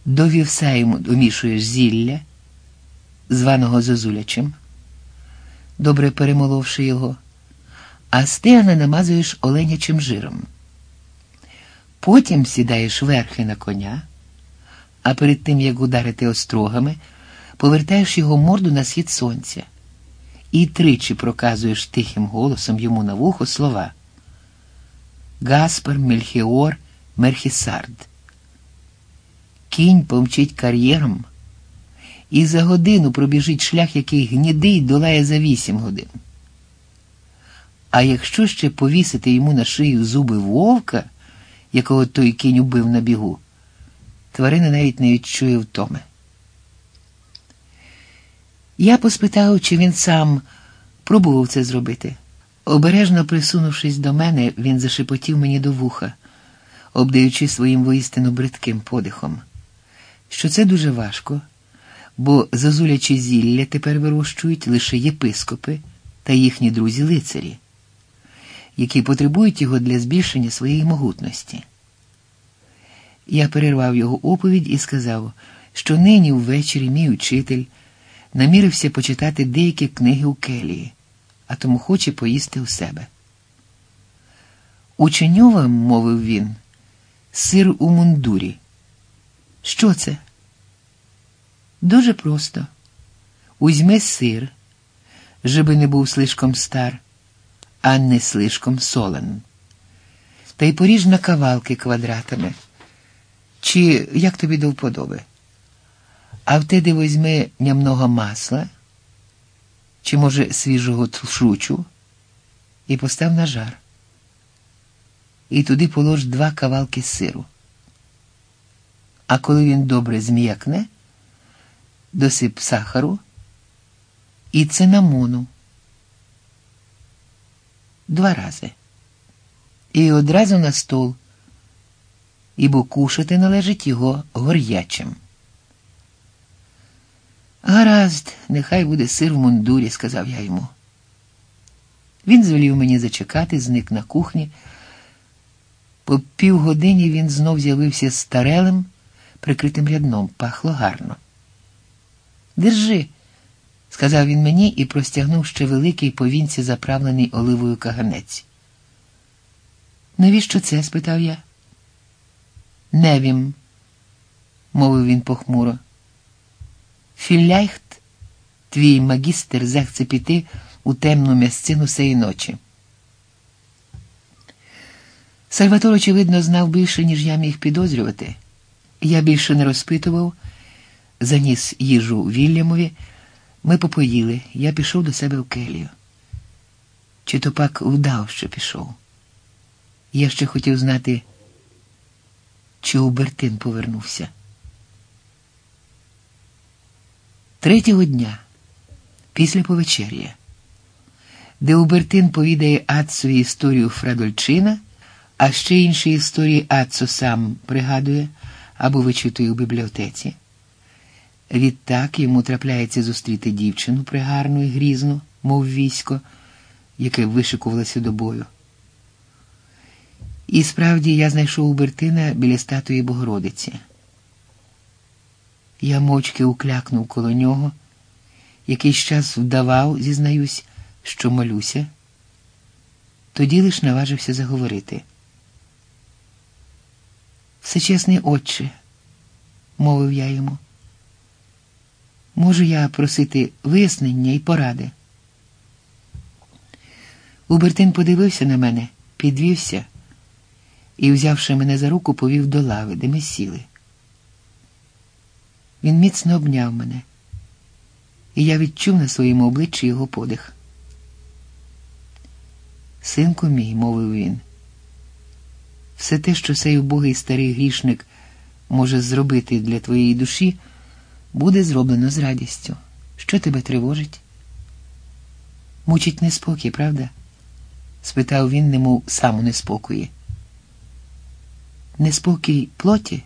До йому домішуєш зілля, званого зозулячим, добре перемоловши його, а стегна намазуєш оленячим жиром. Потім сідаєш верхи на коня, а перед тим, як ударити острогами, повертаєш його морду на схід сонця і тричі проказуєш тихим голосом йому на вухо слова Гаспар, Мельхіор, Мерхісард кінь помчить кар'єром і за годину пробіжить шлях, який гнідий долає за вісім годин. А якщо ще повісити йому на шию зуби вовка, якого той кінь убив на бігу, тварина навіть не відчує втоми. Я поспитав, чи він сам пробував це зробити. Обережно присунувшись до мене, він зашепотів мені до вуха, обдаючи своїм воістину бридким подихом що це дуже важко, бо зазулячі зілля тепер вирощують лише єпископи та їхні друзі лицарі. які потребують його для збільшення своєї могутності. Я перервав його оповідь і сказав, що нині ввечері мій учитель намірився почитати деякі книги у келії, а тому хоче поїсти у себе. Ученю мовив він, сир у мундурі. Що це? Дуже просто. Узьми сир, żeby не був слишком стар, а не слишком солен. Та й поріж на кавалки квадратами. Чи як тобі до вподоби? А втеди возьми нямного масла, чи, може, свіжого тлшучу, і постав на жар. І туди полож два кавалки сиру. А коли він добре зм'якне, досип сахару і цинамону. Два рази. І одразу на стол, ібо кушати належить його гор'ячим. Гаразд, нехай буде сир в мундурі, сказав я йому. Він звелів мені зачекати, зник на кухні. По півгодині він знов з'явився старелим, прикритим рядном, пахло гарно. Держи, сказав він мені і простягнув ще великий повінці заправлений оливою каганець. Навіщо це? спитав я. Невім, мовив він похмуро. Філляйхт, твій магістр захце піти у темну місцину сеї ночі. Сальватор, очевидно, знав більше, ніж я міг підозрювати. Я більше не розпитував, заніс їжу Вільямові. Ми попоїли, я пішов до себе в келію. Чи то пак вдав, що пішов. Я ще хотів знати, чи Убертин повернувся. Третього дня, після повечеря, де Убертин повідає Ацові історію Фрадольчина, а ще інші історії Ацо сам пригадує або вичитує у бібліотеці. Відтак йому трапляється зустріти дівчину пригарну і грізну, мов військо, яке вишикувалося до бою. І справді я знайшов Убертина біля статуї Богородиці. Я мовчки уклякнув коло нього, якийсь час вдавав, зізнаюсь, що молюся, тоді лиш наважився заговорити. Всечесний отче, мовив я йому, можу я просити вияснення і поради. Убертин подивився на мене, підвівся і, взявши мене за руку, повів до лави, де ми сіли. Він міцно обняв мене, і я відчув на своєму обличчі його подих. Синку мій, мовив він, все те, що цей убогий старий грішник може зробити для твоєї душі, буде зроблено з радістю. Що тебе тривожить? Мучить неспокій, правда? спитав він, немов сам у неспокої. Неспокій плоті?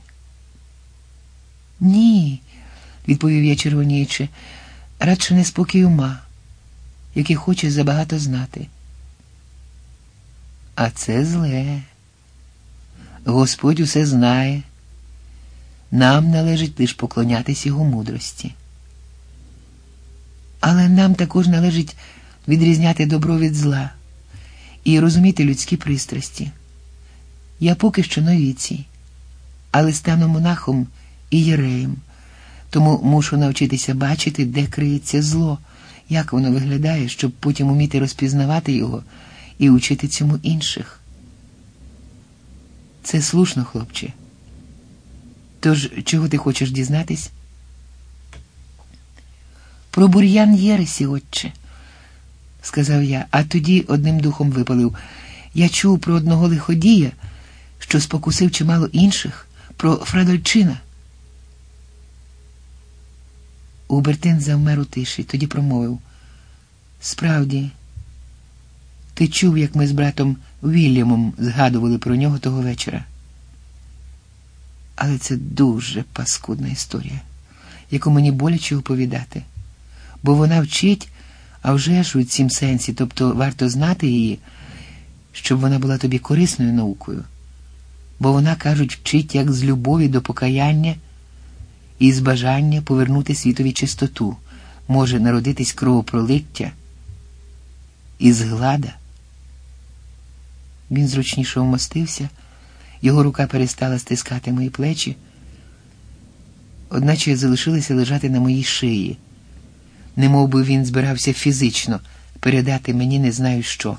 Ні, відповів я червоніючи, радше неспокій ума, який хоче забагато знати. А це зле. Господь усе знає. Нам належить лише поклонятись його мудрості. Але нам також належить відрізняти добро від зла і розуміти людські пристрасті. Я поки що новіцій, але стану монахом і єреєм, тому мушу навчитися бачити, де криється зло, як воно виглядає, щоб потім уміти розпізнавати його і учити цьому інших. Це слушно, хлопче. Тож, чого ти хочеш дізнатись? Про бур'ян Єресі, отче, сказав я, а тоді одним духом випалив. Я чув про одного лиходія, що спокусив чимало інших, про Фрадольчина. Убертин завмер у тиші, тоді промовив. Справді, ти чув, як ми з братом Вільямом згадували про нього того вечора. Але це дуже паскудна історія, яку мені боляче оповідати, бо вона вчить, а вже ж у цім сенсі, тобто варто знати її, щоб вона була тобі корисною наукою, бо вона, кажуть, вчить як з любові до покаяння і з бажання повернути світові чистоту, може народитись кровопролиття і зглада. Він зручніше вмостився, його рука перестала стискати мої плечі, одначе залишилася лежати на моїй шиї, немов би він збирався фізично передати мені не знаю що,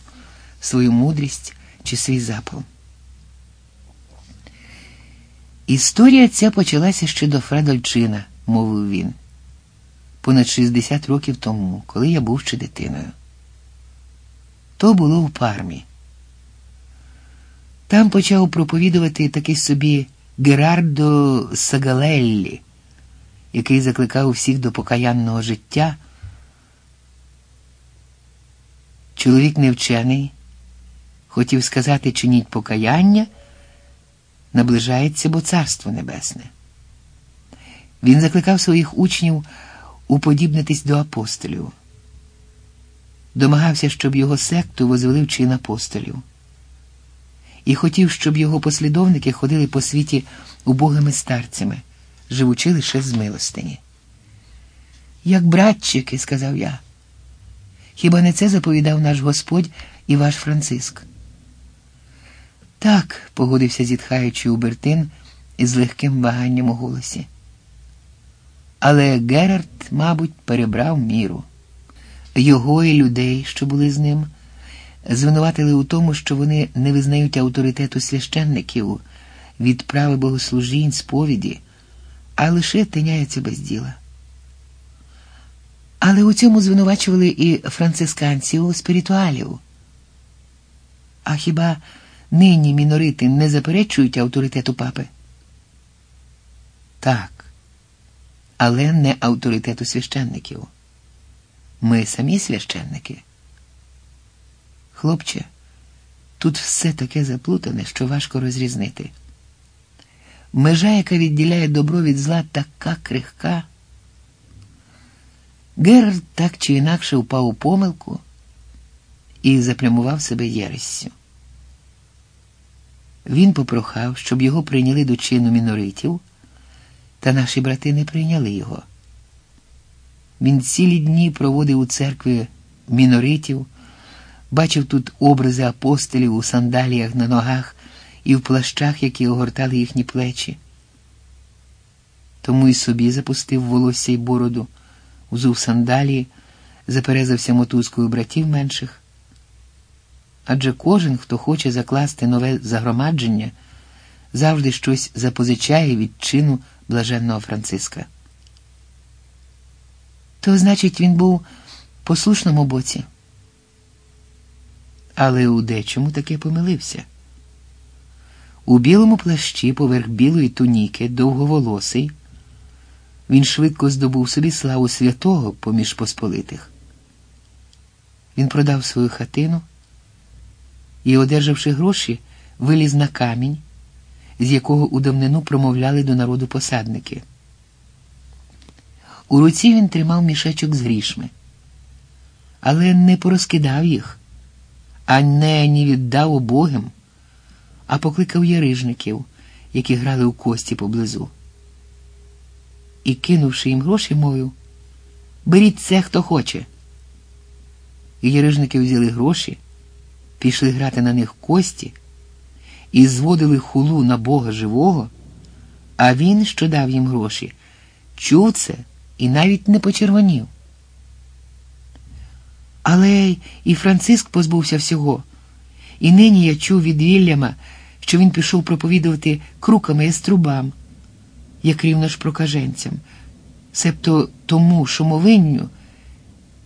свою мудрість чи свій запал. Історія ця почалася ще до Фредольчина, мовив він, понад 60 років тому, коли я був ще дитиною. То було в пармі. Там почав проповідувати такий собі Герардо Сагалеллі, який закликав усіх до покаянного життя. Чоловік невчений, хотів сказати, чиніть покаяння, наближається, бо царство небесне. Він закликав своїх учнів уподібнитись до апостолів, домагався, щоб його секту возвели в чин апостолів, і хотів, щоб його послідовники ходили по світі убогими старцями, живучи лише з милостині. Як братчики, сказав я. Хіба не це заповідав наш Господь і ваш Франциск? Так, погодився зітхаючи Убертин із легким ваганням у голосі. Але Герард, мабуть, перебрав міру. Його і людей, що були з ним, звинуватили у тому, що вони не визнають авторитету священників від прави богослужінь, сповіді, а лише тиняються без діла. Але у цьому звинувачували і францисканців спіритуалів. А хіба нині мінорити не заперечують авторитету папи? Так, але не авторитету священників. Ми самі священники. Хлопче, тут все таке заплутане, що важко розрізнити. Межа, яка відділяє добро від зла, така крихка. Герард так чи інакше впав у помилку і запрямував себе єрessю. Він попрохав, щоб його прийняли до чину міноритів, та наші брати не прийняли його. Він цілі дні проводив у церкві міноритів, бачив тут образи апостолів у сандаліях на ногах і в плащах, які огортали їхні плечі. Тому й собі запустив волосся й бороду узув сандалії, заперезався мотузкою братів менших. Адже кожен, хто хоче закласти нове загромадження, завжди щось запозичає від чину блаженного Франциска. То, значить, він був послушному боці. Але у дечому таки помилився. У білому плащі поверх білої туніки довговолосий. Він швидко здобув собі славу святого поміж посполитих. Він продав свою хатину і, одержавши гроші, виліз на камінь, з якого у давнину промовляли до народу посадники. У руці він тримав мішечок з грішми, але не порозкидав їх, а не ні віддав убогим, а покликав ярижників, які грали у кості поблизу і, кинувши їм гроші, мовив Беріть це, хто хоче. І Єрижники взяли гроші, пішли грати на них кості і зводили хулу на Бога живого, а він, що дав їм гроші, чув це і навіть не почервонів. Але і Франциск позбувся всього, і нині я чув від Вільяма, що він пішов проповідувати круками і струбам як рівно ж прокаженцям, себто тому шумовинню,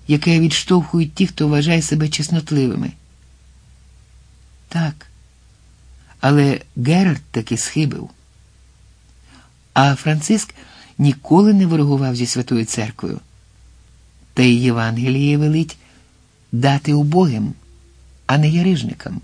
яке відштовхують ті, хто вважає себе чеснотливими. Так, але Герард таки схибив. А Франциск ніколи не ворогував зі Святою Церквою. Та й Євангеліє велить дати убогим, а не ярижникам.